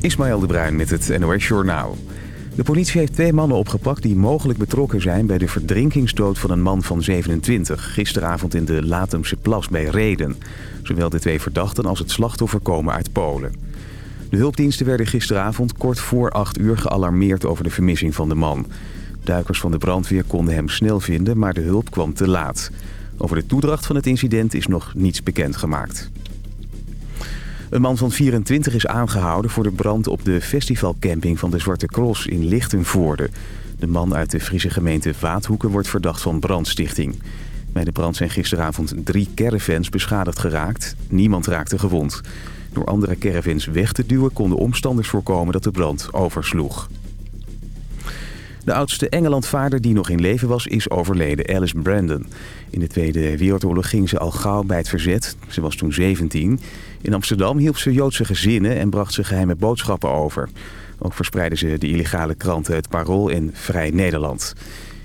Ismaël de Bruin met het NOS Journaal. De politie heeft twee mannen opgepakt die mogelijk betrokken zijn... bij de verdrinkingsdood van een man van 27... gisteravond in de Latemse Plas bij Reden. Zowel de twee verdachten als het slachtoffer komen uit Polen. De hulpdiensten werden gisteravond kort voor 8 uur gealarmeerd... over de vermissing van de man. Duikers van de brandweer konden hem snel vinden, maar de hulp kwam te laat. Over de toedracht van het incident is nog niets bekendgemaakt. Een man van 24 is aangehouden voor de brand op de festivalcamping van de Zwarte Cross in Lichtenvoorde. De man uit de Friese gemeente Vaathoeken wordt verdacht van brandstichting. Bij de brand zijn gisteravond drie caravans beschadigd geraakt. Niemand raakte gewond. Door andere caravans weg te duwen konden omstanders voorkomen dat de brand oversloeg. De oudste Engelandvaarder die nog in leven was, is overleden, Alice Brandon. In de Tweede Wereldoorlog ging ze al gauw bij het verzet. Ze was toen 17. In Amsterdam hielp ze Joodse gezinnen en bracht ze geheime boodschappen over. Ook verspreidde ze de illegale kranten Het Parool en Vrij Nederland.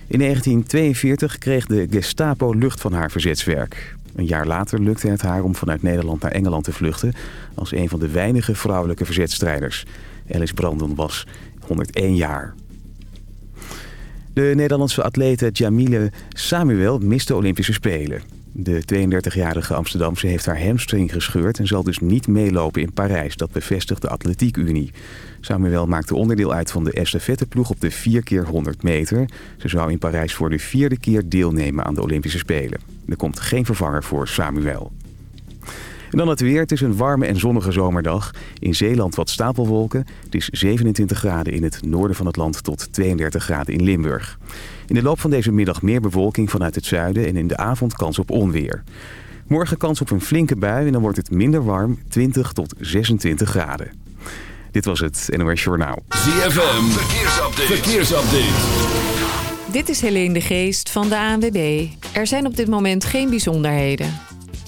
In 1942 kreeg de Gestapo lucht van haar verzetswerk. Een jaar later lukte het haar om vanuit Nederland naar Engeland te vluchten... als een van de weinige vrouwelijke verzetstrijders. Alice Brandon was 101 jaar. De Nederlandse atlete Jamile Samuel mist de Olympische Spelen. De 32-jarige Amsterdamse heeft haar hamstring gescheurd... en zal dus niet meelopen in Parijs. Dat bevestigt de Atletiek Unie. Samuel maakte onderdeel uit van de estafetteploeg op de 4 keer 100 meter. Ze zou in Parijs voor de vierde keer deelnemen aan de Olympische Spelen. Er komt geen vervanger voor Samuel. En dan het weer. Het is een warme en zonnige zomerdag. In Zeeland wat stapelwolken. Het is 27 graden in het noorden van het land tot 32 graden in Limburg. In de loop van deze middag meer bewolking vanuit het zuiden en in de avond kans op onweer. Morgen kans op een flinke bui en dan wordt het minder warm, 20 tot 26 graden. Dit was het NOS Journaal. ZFM, verkeersupdate. verkeersupdate. Dit is Helene de Geest van de ANWB. Er zijn op dit moment geen bijzonderheden.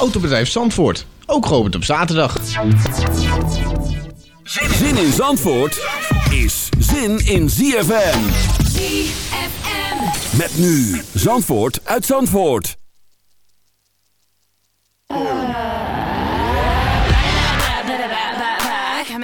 Autobedrijf Zandvoort, ook geopend op zaterdag. Zin in Zandvoort is zin in ZFM. ZFM. Met nu Zandvoort uit Zandvoort.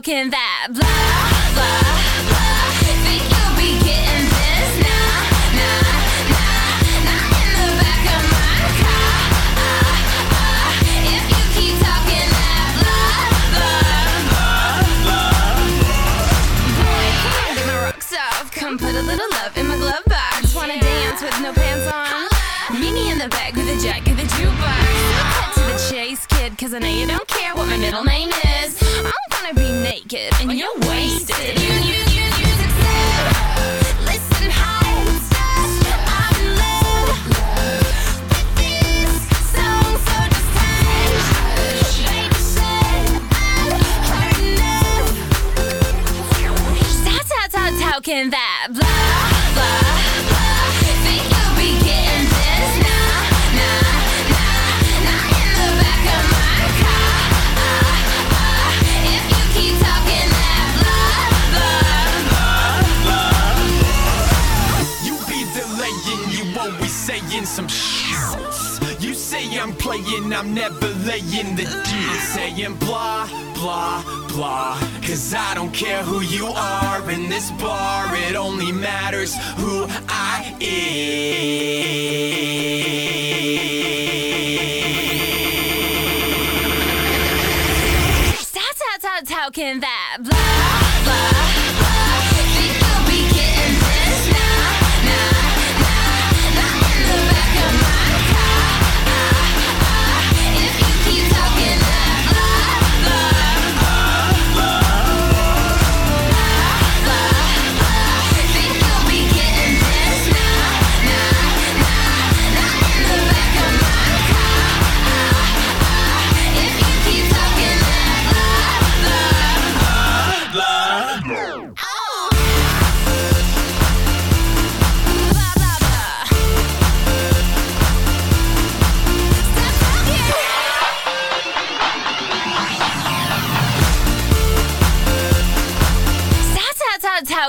can that blah, blah, blah. Think you'll be getting this? Nah, nah, nah. Not in the back of my car. Uh, if you keep talking that blah, blah, blah. Boy, get my rocks off. Come put a little love in my glove box. Wanna dance with no pants on? In the back with a jack of the jukebox. Cut to the chase, kid Cause I know you don't care what my middle name is. I'm gonna be naked and you're wasted. You, you, you, you Listen, high I'm in love. With this song, so just hush Baby said I've heard enough How, how, how, how can that playing, I'm never laying the deal. Saying blah, blah, blah. Cause I don't care who you are in this bar, it only matters who I am. How, talking that blah,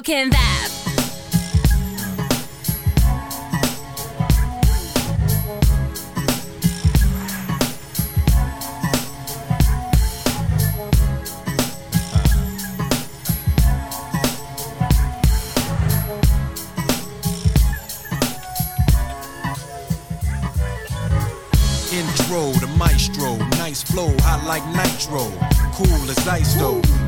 talking that. Intro to maestro, nice flow, hot like nitro. Cool as ice though.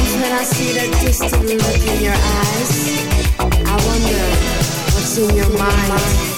Sometimes when I see that distant look in your eyes, I wonder what's in your mind.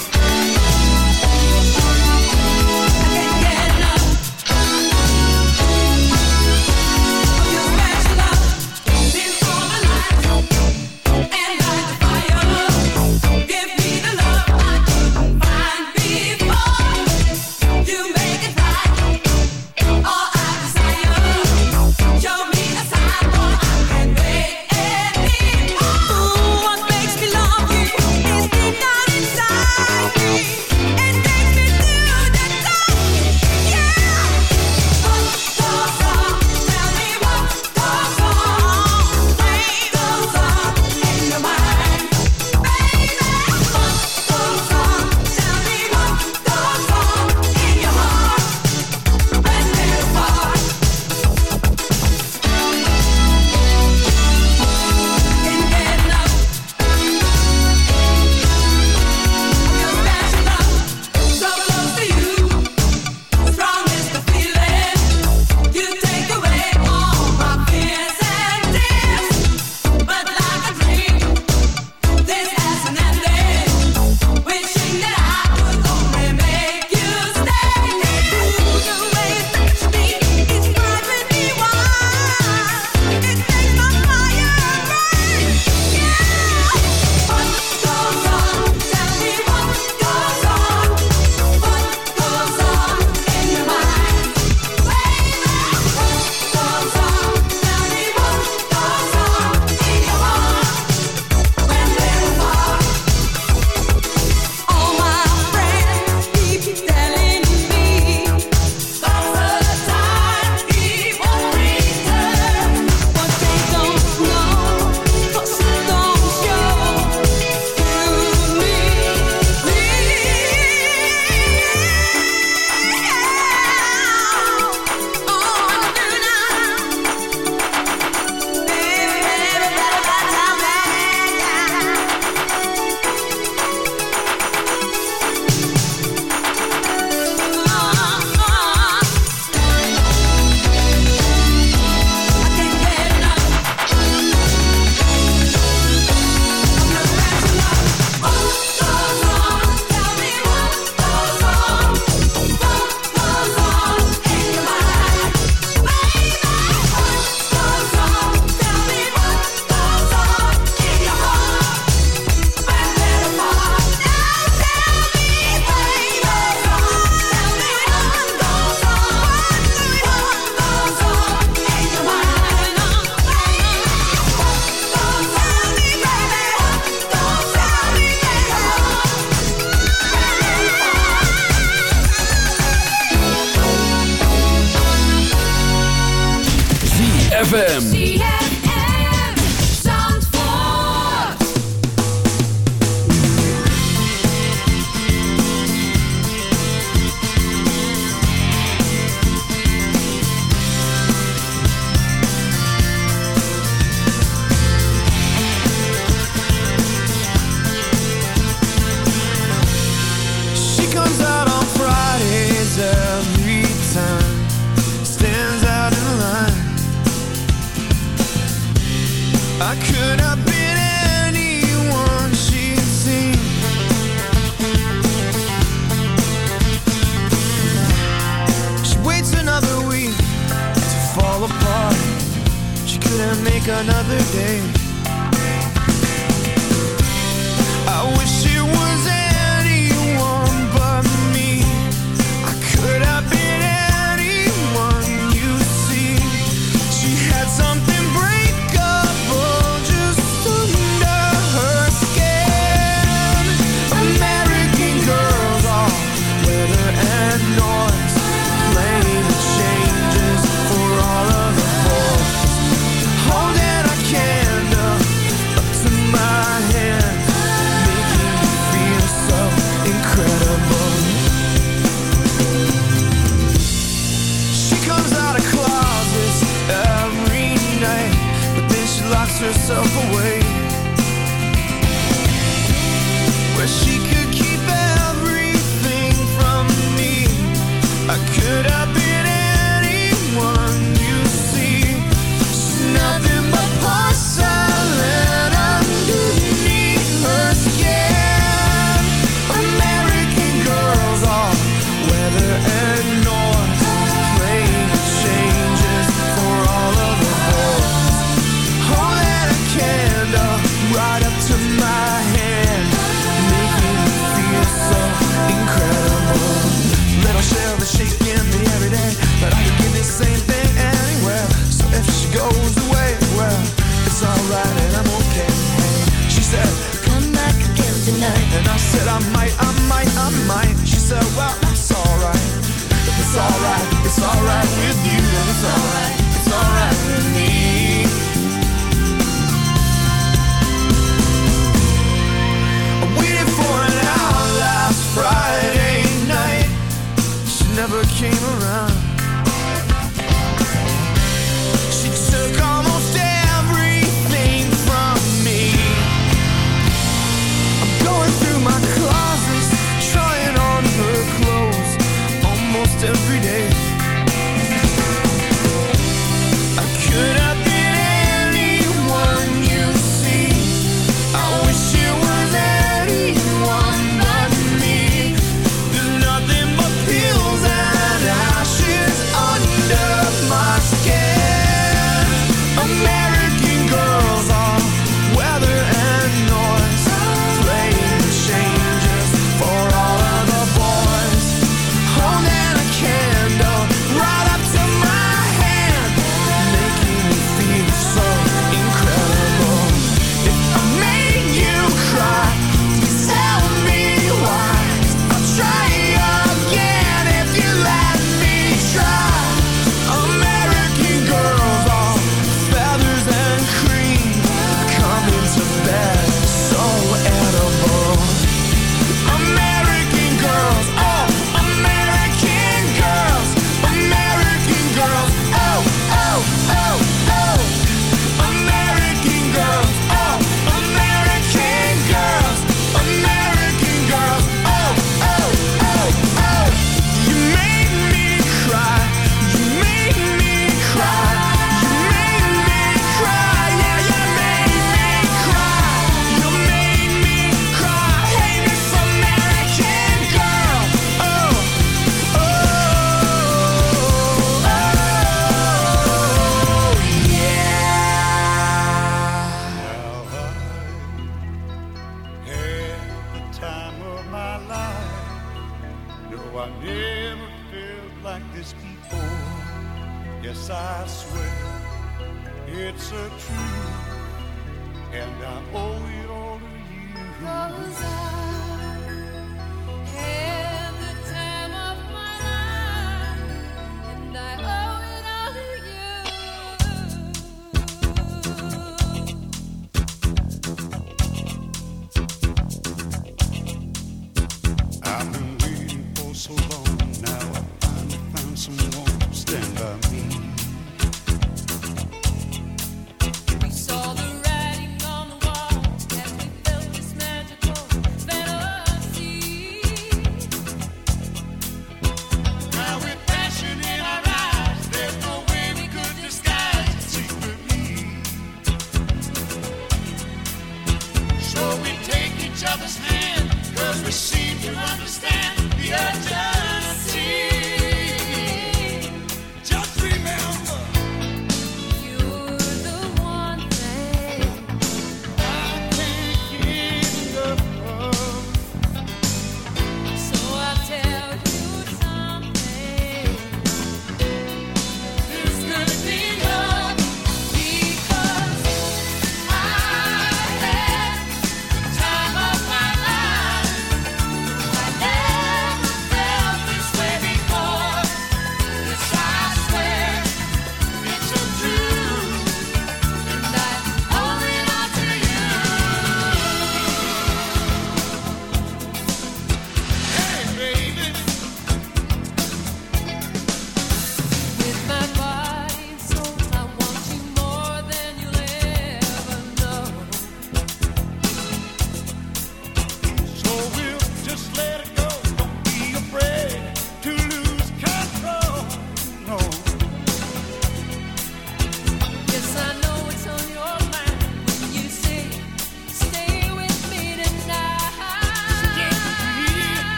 I might,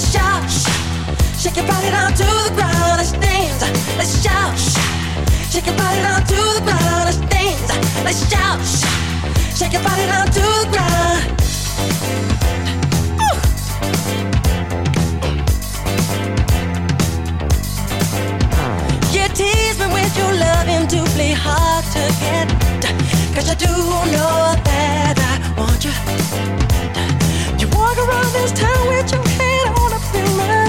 let's shout, shake your body down to the ground. Let's dance, let's shout. Shake your body down to the ground. Let's dance. Let's shout. Shake your body down to the ground. You tease me with your loving doubly hard to get. Cause you do know that I want you. You walk around this town with your head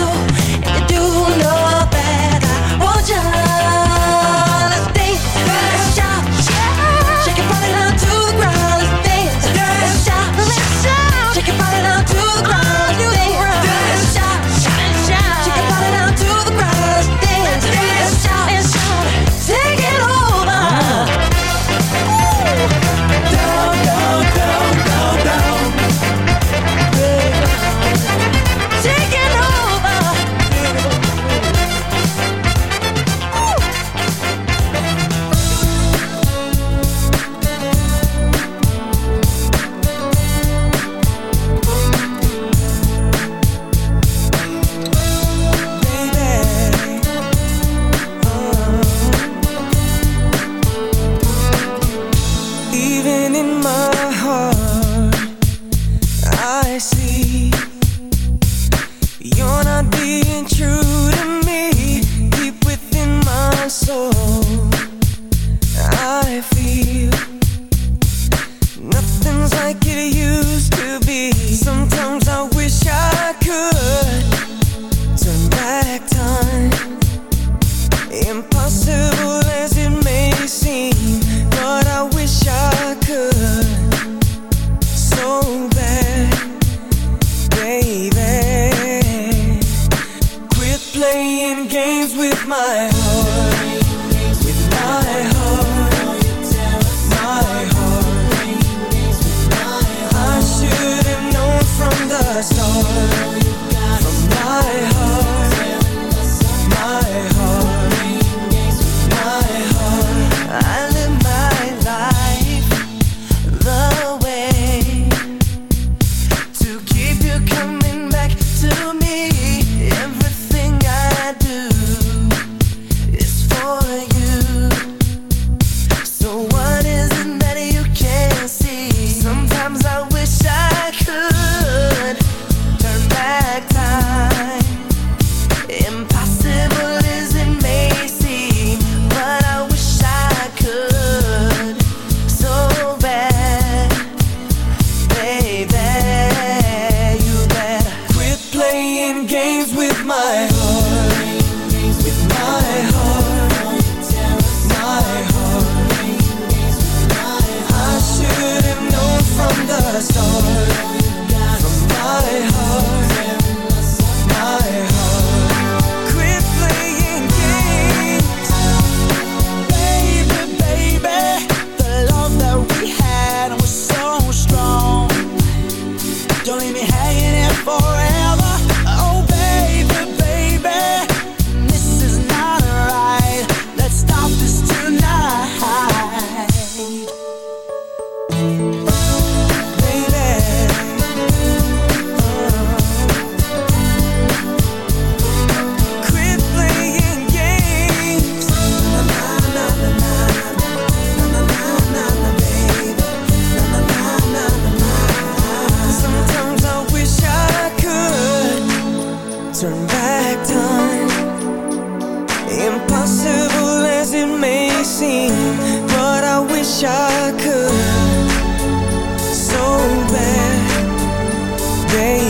Your turn back time. Impossible as it may seem, but I wish I could so bad, baby.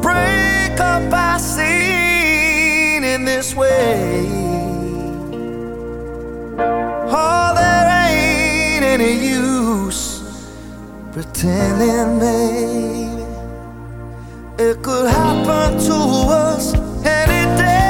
to break up our scene in this way. Oh, there ain't any use pretending, baby. It could happen to us any day.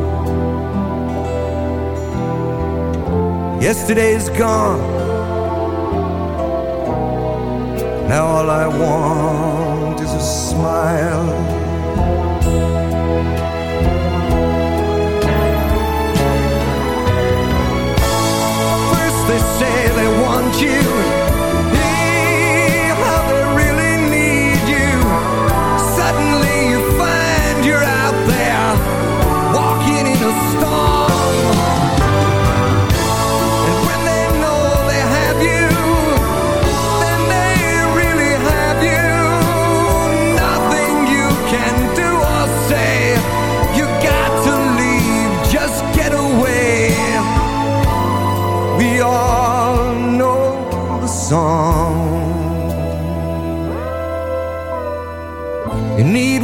Yesterday's gone. Now all I want is a smile. First they say they want you.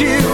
You.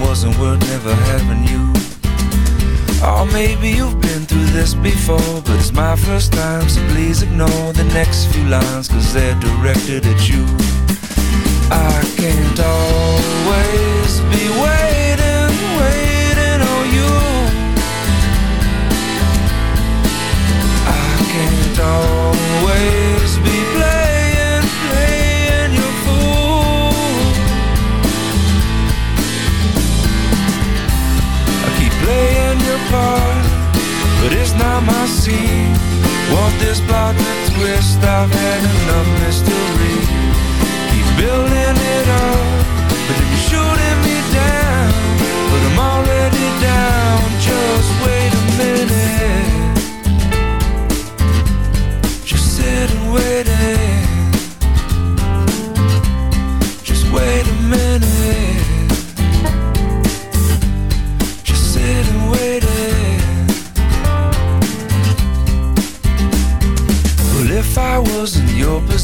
wasn't worth never having you. Or maybe you've been through this before, but it's my first time, so please ignore the next few lines, cause they're directed at you. I can't always be waiting, waiting on you. I can't always be time I see Want this plot to twist? I've had enough mystery. Keep building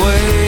away.